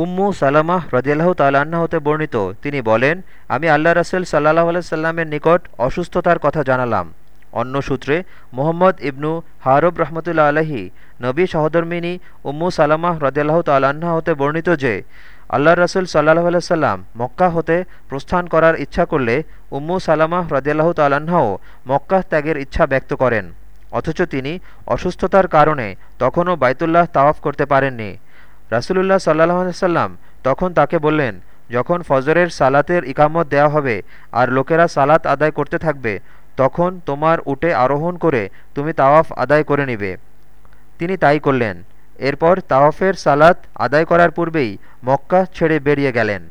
উম্মু সালামাহ রদিয়াল্লাহ তাল্লাহ্ন হতে বর্ণিত। তিনি বলেন, আমি আল্লাহ রসুল সাল্লাহ সাল্লামের নিকট অসুস্থতার কথা জানালাম। অন্য সূত্রে, মোহাম্মদ ইবনু হারব রহমতুল্লা আলহি নবী সহধর্মিনী উম্মু সালামাহ রদিয়াল্লাহ তাল্লাহ্ন হতে বর্ণিত যে আল্লাহ রসুল সাল্লাহ সাল্লাম মক্কা হতে প্রস্থান করার ইচ্ছা করলে উম্মু সালামাহ রদিয়াল্লাহ তাল্লাহ্নও মক্কা ত্যাগের ইচ্ছা ব্যক্ত করেন। অথচ তিনি অসুস্থতার কারণে তখনও বাইতুল্লাহ তাওয়াফ করতে পারেননি। রাসুলুল্লাহ সাল্লাহ সাল্লাম তখন তাকে বললেন, যখন ফজরের সালাতের ইকামত দেয়া হবে আর লোকেরা সালাত আদায় করতে থাকবে, তখন তোমার উটে আরোহণ করে তুমি তাওয়াফ আদায় করে নিবে। তিনি তাই করলেন। এরপর তাওয়াফের সালাত আদায় করার পূর্বেই মক্কা ছেড়ে বেরিয়ে গেলেন।